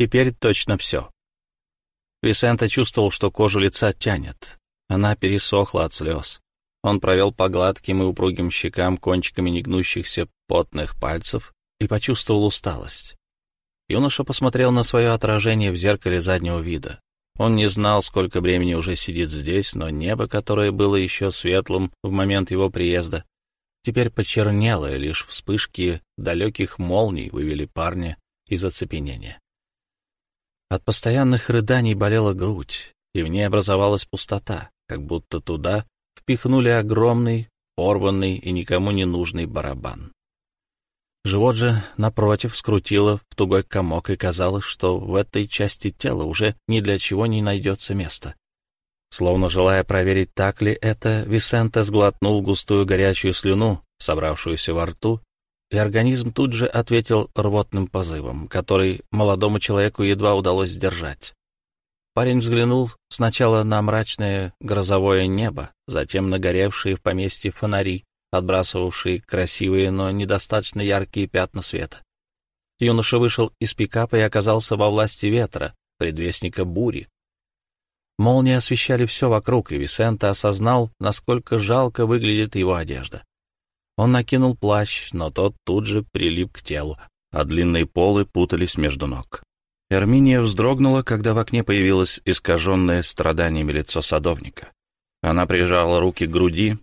теперь точно все. Висента чувствовал, что кожу лица тянет. Она пересохла от слез. Он провел по гладким и упругим щекам кончиками негнущихся потных пальцев и почувствовал усталость. Юноша посмотрел на свое отражение в зеркале заднего вида. Он не знал, сколько времени уже сидит здесь, но небо, которое было еще светлым в момент его приезда, теперь почернело, и лишь вспышки далеких молний вывели парня из оцепенения. От постоянных рыданий болела грудь, и в ней образовалась пустота, как будто туда впихнули огромный, порванный и никому не нужный барабан. Живот же, напротив, скрутило в тугой комок, и казалось, что в этой части тела уже ни для чего не найдется места. Словно желая проверить, так ли это, Висенте сглотнул густую горячую слюну, собравшуюся во рту, и организм тут же ответил рвотным позывом, который молодому человеку едва удалось сдержать. Парень взглянул сначала на мрачное грозовое небо, затем на горевшие в поместье фонари, отбрасывавшие красивые, но недостаточно яркие пятна света. Юноша вышел из пикапа и оказался во власти ветра, предвестника бури. Молнии освещали все вокруг, и Висента осознал, насколько жалко выглядит его одежда. Он накинул плащ, но тот тут же прилип к телу, а длинные полы путались между ног. Эрминия вздрогнула, когда в окне появилось искаженное страданиями лицо садовника. Она прижала руки к груди,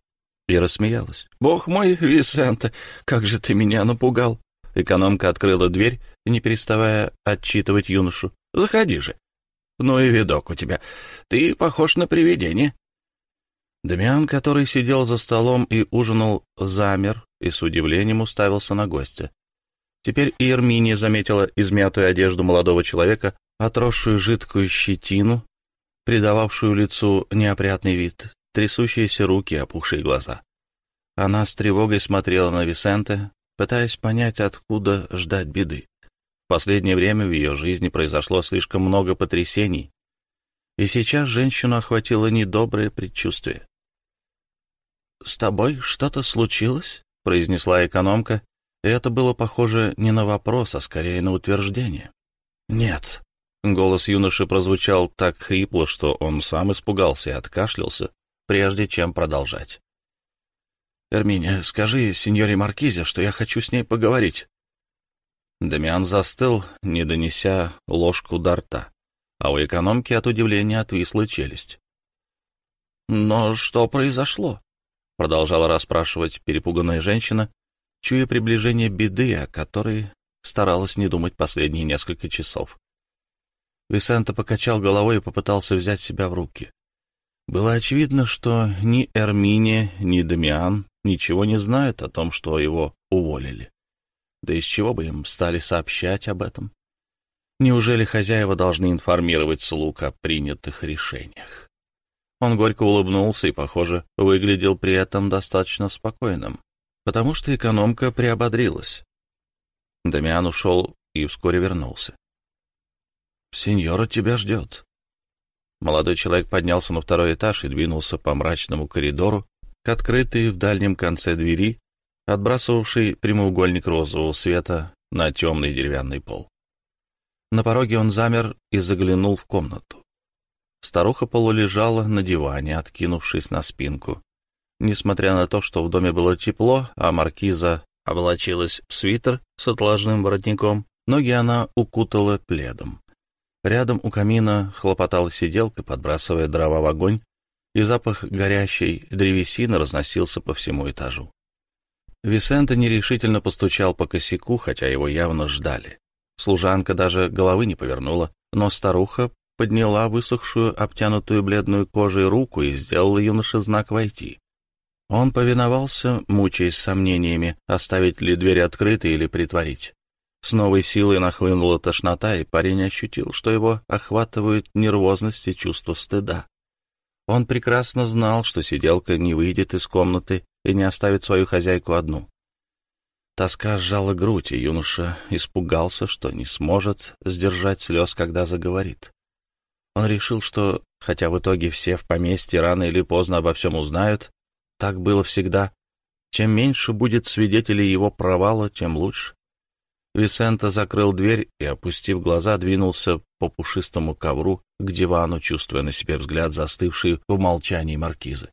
и рассмеялась. «Бог мой, Висенте, как же ты меня напугал!» Экономка открыла дверь, не переставая отчитывать юношу. «Заходи же!» «Ну и видок у тебя. Ты похож на привидение». Дамиан, который сидел за столом и ужинал, замер и с удивлением уставился на гостя. Теперь и Эрминия заметила измятую одежду молодого человека, отросшую жидкую щетину, придававшую лицу неопрятный вид, трясущиеся руки, опухшие глаза. Она с тревогой смотрела на Висенте, пытаясь понять, откуда ждать беды. В последнее время в ее жизни произошло слишком много потрясений, и сейчас женщину охватило недоброе предчувствие. «С тобой что-то случилось?» — произнесла экономка, и это было похоже не на вопрос, а скорее на утверждение. «Нет». Голос юноши прозвучал так хрипло, что он сам испугался и откашлялся, прежде чем продолжать. «Эрминия, скажи сеньоре Маркизе, что я хочу с ней поговорить». Дамиан застыл, не донеся ложку до рта, а у экономки от удивления отвисла челюсть. «Но что произошло?» — продолжала расспрашивать перепуганная женщина, чуя приближение беды, о которой старалась не думать последние несколько часов. Висенто покачал головой и попытался взять себя в руки. Было очевидно, что ни Эрминия, ни Дамиан ничего не знают о том, что его уволили. Да из чего бы им стали сообщать об этом? Неужели хозяева должны информировать слуг о принятых решениях? Он горько улыбнулся и, похоже, выглядел при этом достаточно спокойным, потому что экономка приободрилась. Дамиан ушел и вскоре вернулся. «Сеньора тебя ждет», Молодой человек поднялся на второй этаж и двинулся по мрачному коридору к открытой в дальнем конце двери, отбрасывавшей прямоугольник розового света на темный деревянный пол. На пороге он замер и заглянул в комнату. Старуха полулежала на диване, откинувшись на спинку. Несмотря на то, что в доме было тепло, а маркиза облачилась в свитер с отложным воротником, ноги она укутала пледом. Рядом у камина хлопотала сиделка, подбрасывая дрова в огонь, и запах горящей древесины разносился по всему этажу. Висенто нерешительно постучал по косяку, хотя его явно ждали. Служанка даже головы не повернула, но старуха подняла высохшую, обтянутую бледную кожей руку и сделала юноше знак «Войти». Он повиновался, мучаясь сомнениями, оставить ли дверь открытой или притворить. С новой силой нахлынула тошнота, и парень ощутил, что его охватывают нервозность и чувство стыда. Он прекрасно знал, что сиделка не выйдет из комнаты и не оставит свою хозяйку одну. Тоска сжала грудь, и юноша испугался, что не сможет сдержать слез, когда заговорит. Он решил, что, хотя в итоге все в поместье рано или поздно обо всем узнают, так было всегда, чем меньше будет свидетелей его провала, тем лучше. Висента закрыл дверь и, опустив глаза, двинулся по пушистому ковру к дивану, чувствуя на себе взгляд застывший в молчании маркизы.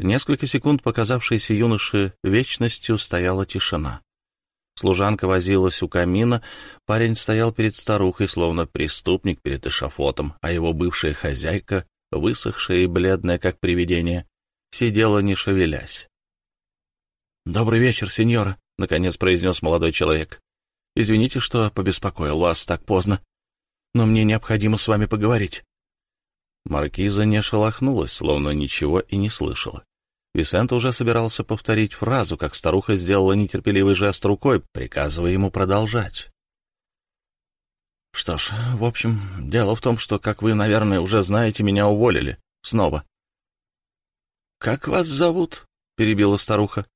Несколько секунд, показавшиеся юноше вечностью, стояла тишина. Служанка возилась у камина, парень стоял перед старухой, словно преступник перед эшафотом, а его бывшая хозяйка, высохшая и бледная, как привидение, сидела не шевелясь. «Добрый вечер, сеньора», — наконец произнес молодой человек. «Извините, что побеспокоил вас так поздно, но мне необходимо с вами поговорить». Маркиза не шелохнулась, словно ничего и не слышала. Висент уже собирался повторить фразу, как старуха сделала нетерпеливый жест рукой, приказывая ему продолжать. «Что ж, в общем, дело в том, что, как вы, наверное, уже знаете, меня уволили. Снова». «Как вас зовут?» — перебила старуха.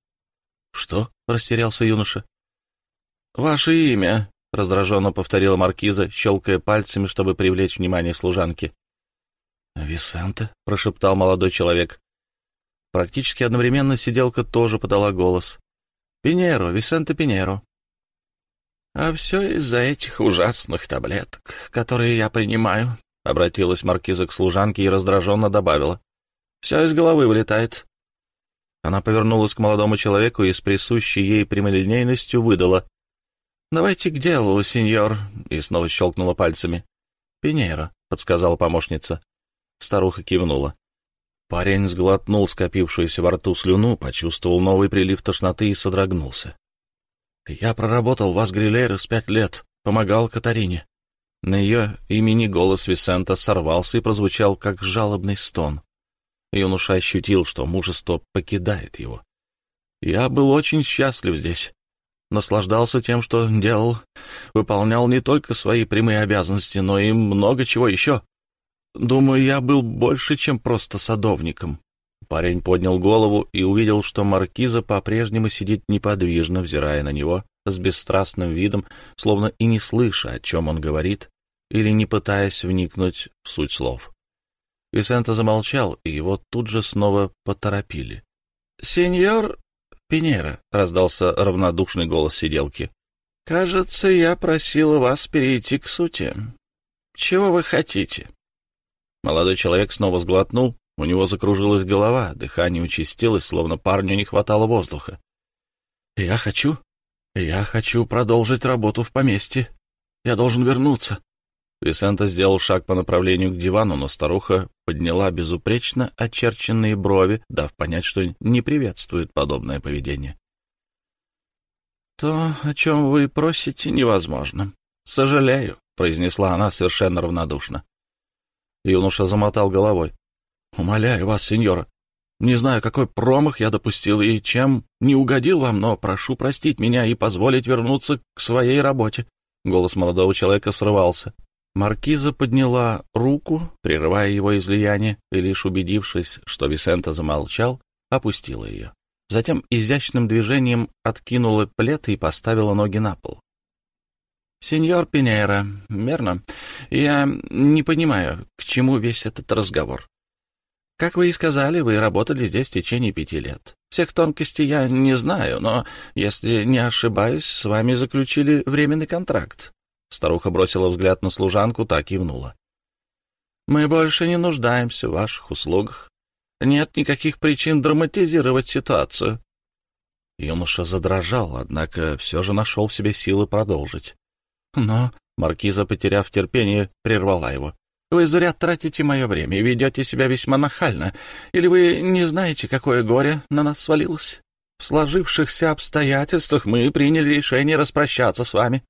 «Что?» — растерялся юноша. «Ваше имя», — раздраженно повторила маркиза, щелкая пальцами, чтобы привлечь внимание служанки. «Висенте», — прошептал молодой человек. Практически одновременно сиделка тоже подала голос. «Пиньеро, Висенте Пиньеро». «А все из-за этих ужасных таблеток, которые я принимаю», — обратилась маркиза к служанке и раздраженно добавила. «Все из головы вылетает». Она повернулась к молодому человеку и с присущей ей прямолинейностью выдала. «Давайте к делу, сеньор», — и снова щелкнула пальцами. «Пиньеро», — подсказала помощница. Старуха кивнула. Парень сглотнул скопившуюся во рту слюну, почувствовал новый прилив тошноты и содрогнулся. «Я проработал в Асгрилейрос пять лет, помогал Катарине». На ее имени голос Висента сорвался и прозвучал, как жалобный стон. Юноша ощутил, что мужество покидает его. «Я был очень счастлив здесь. Наслаждался тем, что делал. Выполнял не только свои прямые обязанности, но и много чего еще. Думаю, я был больше, чем просто садовником. Парень поднял голову и увидел, что маркиза по-прежнему сидит неподвижно, взирая на него с бесстрастным видом, словно и не слыша, о чем он говорит, или не пытаясь вникнуть в суть слов. Висенто замолчал, и его тут же снова поторопили. — Сеньор Пинера, — раздался равнодушный голос сиделки, — кажется, я просила вас перейти к сути. Чего вы хотите? Молодой человек снова сглотнул, у него закружилась голова, дыхание участилось, словно парню не хватало воздуха. «Я хочу, я хочу продолжить работу в поместье. Я должен вернуться». Висента сделал шаг по направлению к дивану, но старуха подняла безупречно очерченные брови, дав понять, что не приветствует подобное поведение. «То, о чем вы просите, невозможно. Сожалею», — произнесла она совершенно равнодушно. Юноша замотал головой. «Умоляю вас, сеньора, не знаю, какой промах я допустил и чем не угодил вам, но прошу простить меня и позволить вернуться к своей работе». Голос молодого человека срывался. Маркиза подняла руку, прерывая его излияние, и лишь убедившись, что Висента замолчал, опустила ее. Затем изящным движением откинула плед и поставила ноги на пол. «Сеньор Пинейра, верно. Я не понимаю, к чему весь этот разговор. Как вы и сказали, вы работали здесь в течение пяти лет. Всех тонкостей я не знаю, но, если не ошибаюсь, с вами заключили временный контракт». Старуха бросила взгляд на служанку, так и внула. «Мы больше не нуждаемся в ваших услугах. Нет никаких причин драматизировать ситуацию». Юноша задрожал, однако все же нашел в себе силы продолжить. Но маркиза, потеряв терпение, прервала его. «Вы зря тратите мое время и ведете себя весьма нахально. Или вы не знаете, какое горе на нас свалилось? В сложившихся обстоятельствах мы приняли решение распрощаться с вами».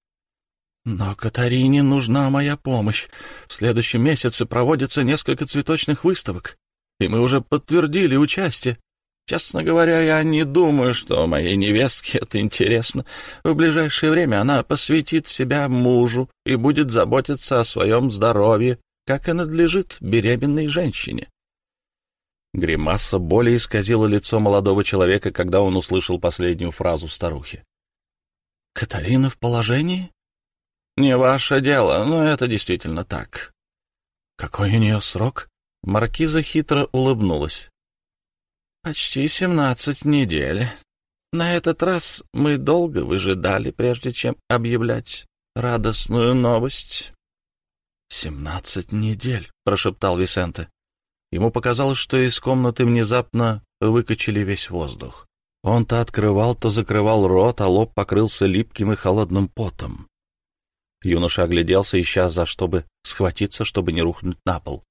«Но Катарине нужна моя помощь. В следующем месяце проводится несколько цветочных выставок, и мы уже подтвердили участие. Честно говоря, я не думаю, что моей невестке это интересно. В ближайшее время она посвятит себя мужу и будет заботиться о своем здоровье, как и надлежит беременной женщине. Гримаса боли исказила лицо молодого человека, когда он услышал последнюю фразу старухи. «Катарина в положении?» «Не ваше дело, но это действительно так». «Какой у нее срок?» Маркиза хитро улыбнулась. Почти семнадцать недель. На этот раз мы долго выжидали, прежде чем объявлять радостную новость. «Семнадцать недель», — прошептал Висенте. Ему показалось, что из комнаты внезапно выкачали весь воздух. Он то открывал, то закрывал рот, а лоб покрылся липким и холодным потом. Юноша огляделся, ища за чтобы схватиться, чтобы не рухнуть на пол.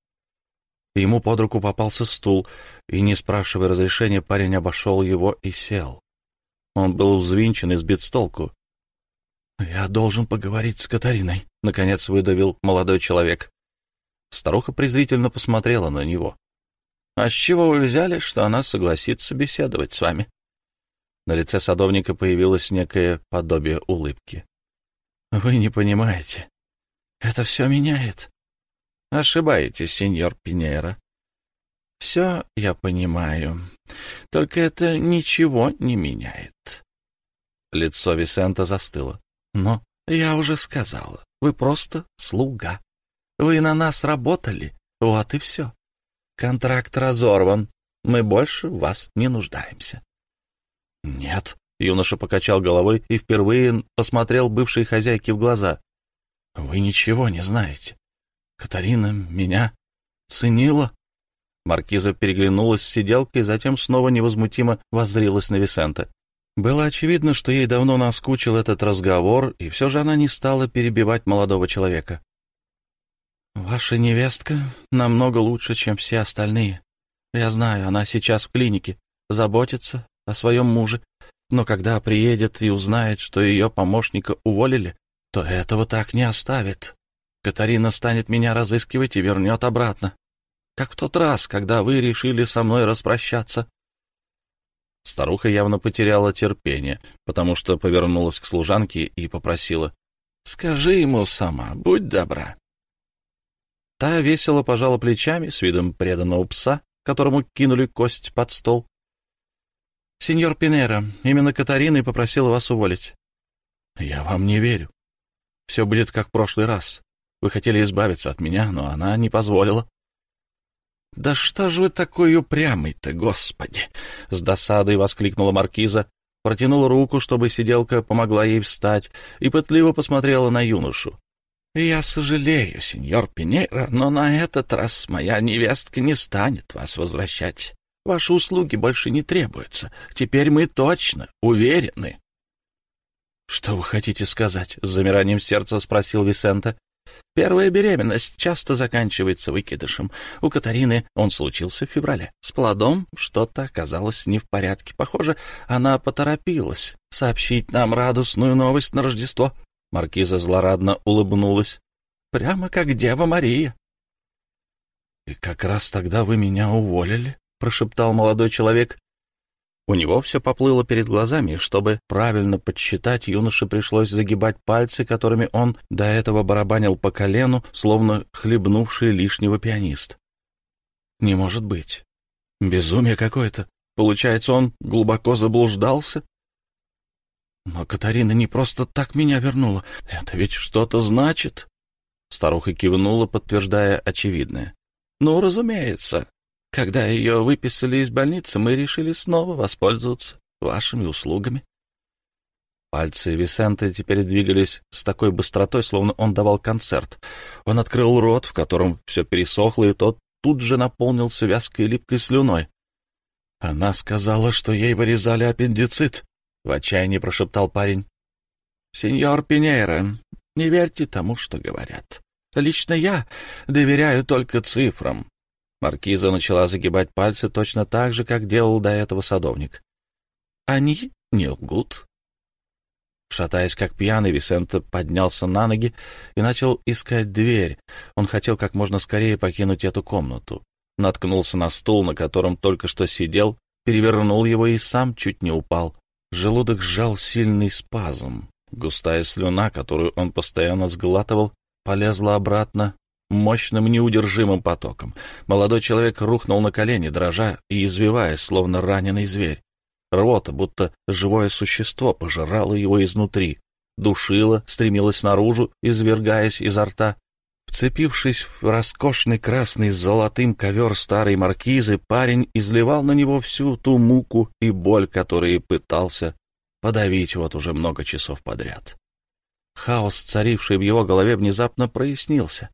Ему под руку попался стул, и, не спрашивая разрешения, парень обошел его и сел. Он был взвинчен и сбит с толку. «Я должен поговорить с Катариной», — наконец выдавил молодой человек. Старуха презрительно посмотрела на него. «А с чего вы взяли, что она согласится беседовать с вами?» На лице садовника появилось некое подобие улыбки. «Вы не понимаете. Это все меняет». «Ошибаетесь, сеньор Пинейро. Все я понимаю. Только это ничего не меняет». Лицо Висента застыло. «Но я уже сказала, вы просто слуга. Вы на нас работали, вот и все. Контракт разорван, мы больше в вас не нуждаемся. Нет, юноша покачал головой и впервые посмотрел бывшей хозяйке в глаза. Вы ничего не знаете. Катарина меня ценила. Маркиза переглянулась с сиделкой, затем снова невозмутимо воззрилась на Висента. Было очевидно, что ей давно наскучил этот разговор, и все же она не стала перебивать молодого человека. «Ваша невестка намного лучше, чем все остальные. Я знаю, она сейчас в клинике, заботится о своем муже, но когда приедет и узнает, что ее помощника уволили, то этого так не оставит. Катарина станет меня разыскивать и вернет обратно. Как в тот раз, когда вы решили со мной распрощаться». Старуха явно потеряла терпение, потому что повернулась к служанке и попросила, «Скажи ему сама, будь добра, Та весело пожала плечами с видом преданного пса, которому кинули кость под стол. — Сеньор Пинера, именно Катарина и попросила вас уволить. — Я вам не верю. Все будет как в прошлый раз. Вы хотели избавиться от меня, но она не позволила. — Да что ж вы такой упрямый-то, господи! — с досадой воскликнула маркиза, протянула руку, чтобы сиделка помогла ей встать, и пытливо посмотрела на юношу. «Я сожалею, сеньор Пинейро, но на этот раз моя невестка не станет вас возвращать. Ваши услуги больше не требуются. Теперь мы точно уверены». «Что вы хотите сказать?» — с замиранием сердца спросил Висента. «Первая беременность часто заканчивается выкидышем. У Катарины он случился в феврале. С плодом что-то оказалось не в порядке. Похоже, она поторопилась сообщить нам радостную новость на Рождество. Маркиза злорадно улыбнулась. «Прямо как Дева Мария». «И как раз тогда вы меня уволили», — прошептал молодой человек. У него все поплыло перед глазами, чтобы правильно подсчитать, юноше пришлось загибать пальцы, которыми он до этого барабанил по колену, словно хлебнувший лишнего пианист. «Не может быть. Безумие какое-то. Получается, он глубоко заблуждался?» Но Катарина не просто так меня вернула. Это ведь что-то значит. Старуха кивнула, подтверждая очевидное. Ну, разумеется. Когда ее выписали из больницы, мы решили снова воспользоваться вашими услугами. Пальцы Висенты теперь двигались с такой быстротой, словно он давал концерт. Он открыл рот, в котором все пересохло, и тот тут же наполнился вязкой липкой слюной. Она сказала, что ей вырезали аппендицит. — в отчаянии прошептал парень. — Сеньор Пинейро, не верьте тому, что говорят. Лично я доверяю только цифрам. Маркиза начала загибать пальцы точно так же, как делал до этого садовник. — Они не лгут. Шатаясь как пьяный, Висенто поднялся на ноги и начал искать дверь. Он хотел как можно скорее покинуть эту комнату. Наткнулся на стул, на котором только что сидел, перевернул его и сам чуть не упал. Желудок сжал сильный спазм. Густая слюна, которую он постоянно сглатывал, полезла обратно мощным неудержимым потоком. Молодой человек рухнул на колени, дрожа и извиваясь, словно раненый зверь. Рвота, будто живое существо, пожирало его изнутри, душило, стремилось наружу, извергаясь изо рта. Вцепившись в роскошный красный с золотым ковер старой маркизы, парень изливал на него всю ту муку и боль, которые пытался подавить вот уже много часов подряд. Хаос, царивший в его голове, внезапно прояснился.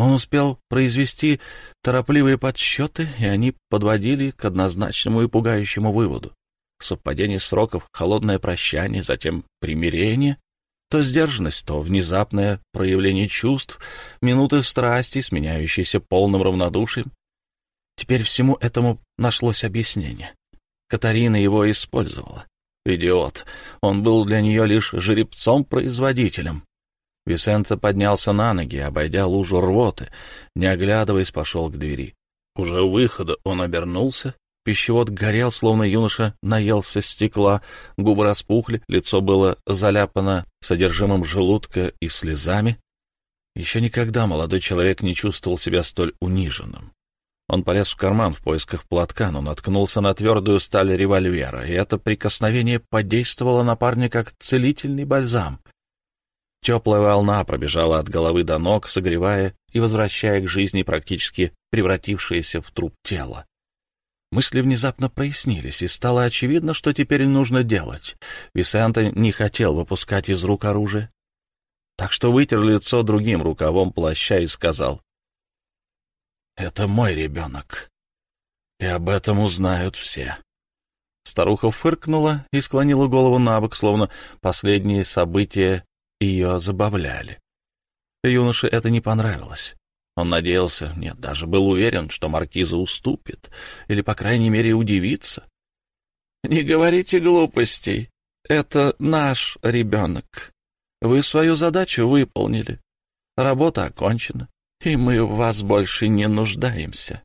Он успел произвести торопливые подсчеты, и они подводили к однозначному и пугающему выводу. Совпадение сроков, холодное прощание, затем примирение, то сдержанность, то внезапное проявление чувств, минуты страсти, сменяющиеся полным равнодушием. Теперь всему этому нашлось объяснение. Катарина его использовала. Идиот. Он был для нее лишь жеребцом-производителем. Висенто поднялся на ноги, обойдя лужу рвоты, не оглядываясь, пошел к двери. Уже у выхода он обернулся. Пищевод горел, словно юноша наелся стекла, губы распухли, лицо было заляпано содержимым желудка и слезами. Еще никогда молодой человек не чувствовал себя столь униженным. Он полез в карман в поисках платка, но наткнулся на твердую сталь револьвера, и это прикосновение подействовало на парня как целительный бальзам. Теплая волна пробежала от головы до ног, согревая и возвращая к жизни практически превратившееся в труп тело. Мысли внезапно прояснились, и стало очевидно, что теперь нужно делать. Висенто не хотел выпускать из рук оружие. Так что вытер лицо другим рукавом плаща и сказал, «Это мой ребенок, и об этом узнают все». Старуха фыркнула и склонила голову на бок, словно последние события ее забавляли. Юноше это не понравилось. Он надеялся, нет, даже был уверен, что маркиза уступит, или, по крайней мере, удивится. «Не говорите глупостей. Это наш ребенок. Вы свою задачу выполнили. Работа окончена, и мы в вас больше не нуждаемся.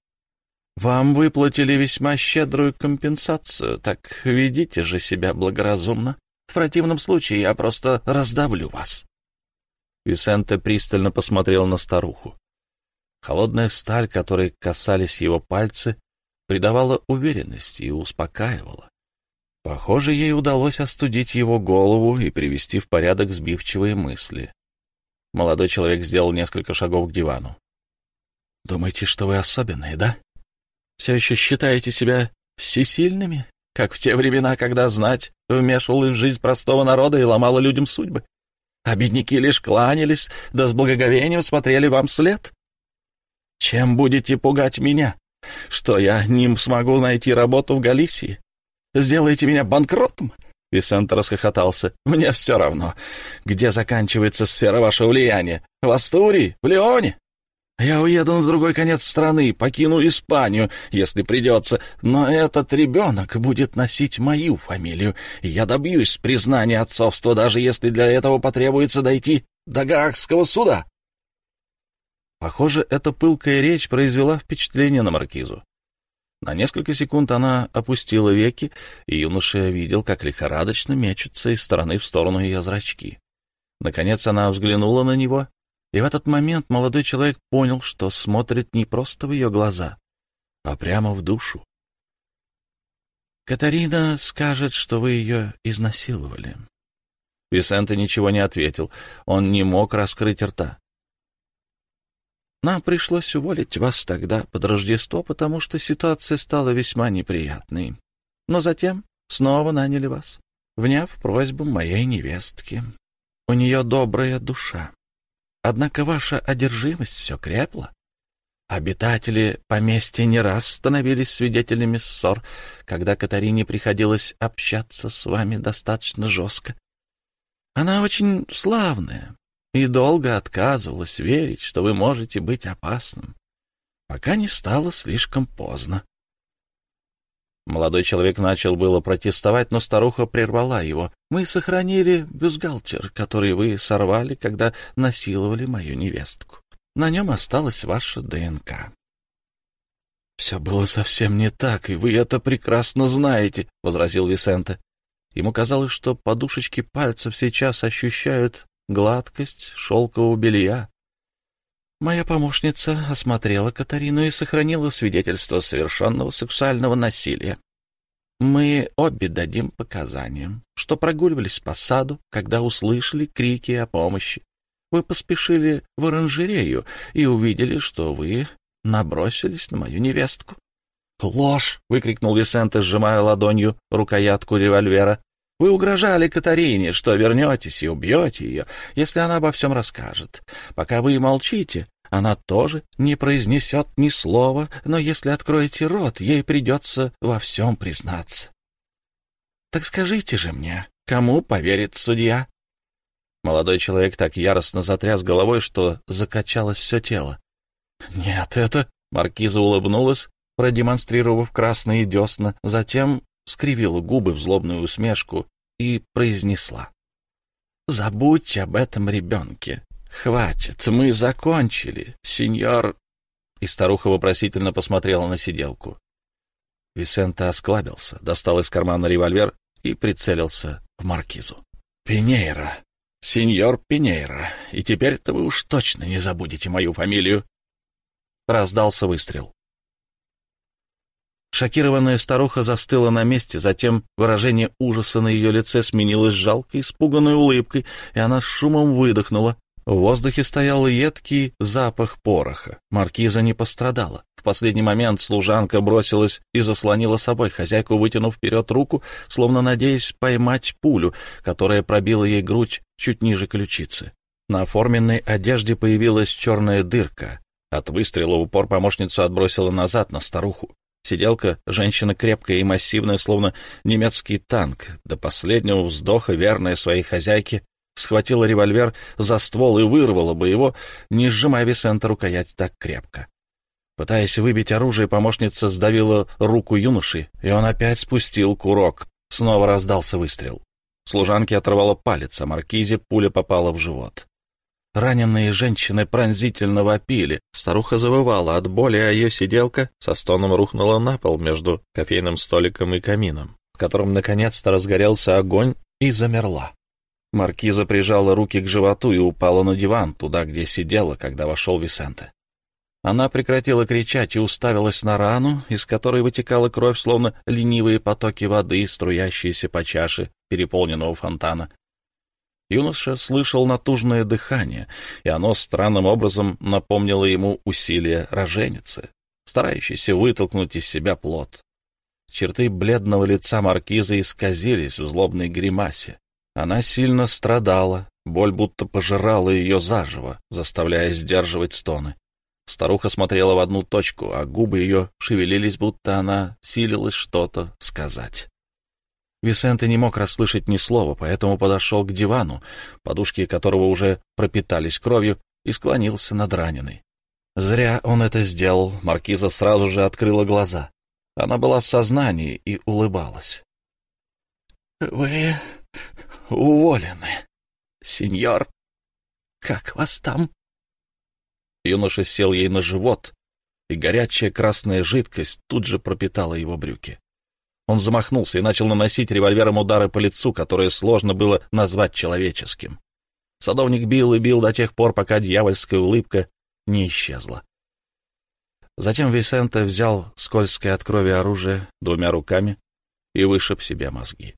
Вам выплатили весьма щедрую компенсацию, так ведите же себя благоразумно. Противном случае я просто раздавлю вас». Висенте пристально посмотрел на старуху. Холодная сталь, которой касались его пальцы, придавала уверенности и успокаивала. Похоже, ей удалось остудить его голову и привести в порядок сбивчивые мысли. Молодой человек сделал несколько шагов к дивану. «Думаете, что вы особенные, да? Все еще считаете себя всесильными, как в те времена, когда знать вмешивалась в жизнь простого народа и ломала людям судьбы? А бедняки лишь кланялись, да с благоговением смотрели вам вслед?» Чем будете пугать меня? Что я не смогу найти работу в Галисии? Сделаете меня банкротом?» Висент расхохотался. «Мне все равно, где заканчивается сфера вашего влияния. В Астурии? В Леоне? Я уеду на другой конец страны, покину Испанию, если придется, но этот ребенок будет носить мою фамилию, и я добьюсь признания отцовства, даже если для этого потребуется дойти до Гаагского суда. Похоже, эта пылкая речь произвела впечатление на маркизу. На несколько секунд она опустила веки, и юноша видел, как лихорадочно мечутся из стороны в сторону ее зрачки. Наконец она взглянула на него, и в этот момент молодой человек понял, что смотрит не просто в ее глаза, а прямо в душу. «Катарина скажет, что вы ее изнасиловали». Висенте ничего не ответил, он не мог раскрыть рта. Нам пришлось уволить вас тогда под Рождество, потому что ситуация стала весьма неприятной. Но затем снова наняли вас, вняв просьбу моей невестки. У нее добрая душа. Однако ваша одержимость все крепла. Обитатели поместья не раз становились свидетелями ссор, когда Катарине приходилось общаться с вами достаточно жестко. Она очень славная, и долго отказывалась верить, что вы можете быть опасным, пока не стало слишком поздно. Молодой человек начал было протестовать, но старуха прервала его. «Мы сохранили бюстгальтер, который вы сорвали, когда насиловали мою невестку. На нем осталась ваша ДНК». «Все было совсем не так, и вы это прекрасно знаете», — возразил Висенте. Ему казалось, что подушечки пальцев сейчас ощущают гладкость шелкового белья. Моя помощница осмотрела Катарину и сохранила свидетельство совершенного сексуального насилия. Мы обе дадим показания, что прогуливались по саду, когда услышали крики о помощи. Вы поспешили в оранжерею и увидели, что вы набросились на мою невестку. «Ложь!» — выкрикнул Висенте, сжимая ладонью рукоятку револьвера. «Вы угрожали Катарине, что вернетесь и убьете ее, если она обо всем расскажет. Пока вы молчите, она тоже не произнесет ни слова, но если откроете рот, ей придется во всем признаться. Так скажите же мне, кому поверит судья?» Молодой человек так яростно затряс головой, что закачалось все тело. «Нет, это...» — маркиза улыбнулась, продемонстрировав красные десна, затем скривила губы в злобную усмешку и произнесла. «Забудьте об этом ребенке. Хватит, мы закончили, сеньор...» И старуха вопросительно посмотрела на сиделку. Висента осклабился, достал из кармана револьвер и прицелился в маркизу. «Пинейра! Сеньор Пинейра! И теперь-то вы уж точно не забудете мою фамилию!» Раздался выстрел. Шокированная старуха застыла на месте, затем выражение ужаса на ее лице сменилось жалкой, испуганной улыбкой, и она с шумом выдохнула. В воздухе стоял едкий запах пороха. Маркиза не пострадала. В последний момент служанка бросилась и заслонила собой хозяйку, вытянув вперед руку, словно надеясь поймать пулю, которая пробила ей грудь чуть ниже ключицы. На оформленной одежде появилась черная дырка. От выстрела в упор помощницу отбросила назад на старуху. Сиделка, женщина крепкая и массивная, словно немецкий танк, до последнего вздоха верная своей хозяйке, схватила револьвер за ствол и вырвала бы его, не сжимая Висента рукоять так крепко. Пытаясь выбить оружие, помощница сдавила руку юноши, и он опять спустил курок. Снова раздался выстрел. Служанке оторвало палец, а маркизе пуля попала в живот. Раненые женщины пронзительно вопили. Старуха завывала от боли, а ее сиделка со стоном рухнула на пол между кофейным столиком и камином, в котором наконец-то разгорелся огонь и замерла. Маркиза прижала руки к животу и упала на диван, туда, где сидела, когда вошел Висенте. Она прекратила кричать и уставилась на рану, из которой вытекала кровь, словно ленивые потоки воды, струящиеся по чаше переполненного фонтана. Юноша слышал натужное дыхание, и оно странным образом напомнило ему усилия роженицы, старающейся вытолкнуть из себя плод. Черты бледного лица маркиза исказились в злобной гримасе. Она сильно страдала, боль будто пожирала ее заживо, заставляя сдерживать стоны. Старуха смотрела в одну точку, а губы ее шевелились, будто она силилась что-то сказать. Висенте не мог расслышать ни слова, поэтому подошел к дивану, подушки которого уже пропитались кровью, и склонился над раненой. Зря он это сделал, маркиза сразу же открыла глаза. Она была в сознании и улыбалась. — Вы уволены, сеньор. Как вас там? Юноша сел ей на живот, и горячая красная жидкость тут же пропитала его брюки. Он замахнулся и начал наносить револьвером удары по лицу, которые сложно было назвать человеческим. Садовник бил и бил до тех пор, пока дьявольская улыбка не исчезла. Затем Висенте взял скользкое от крови оружие двумя руками и вышиб себе мозги.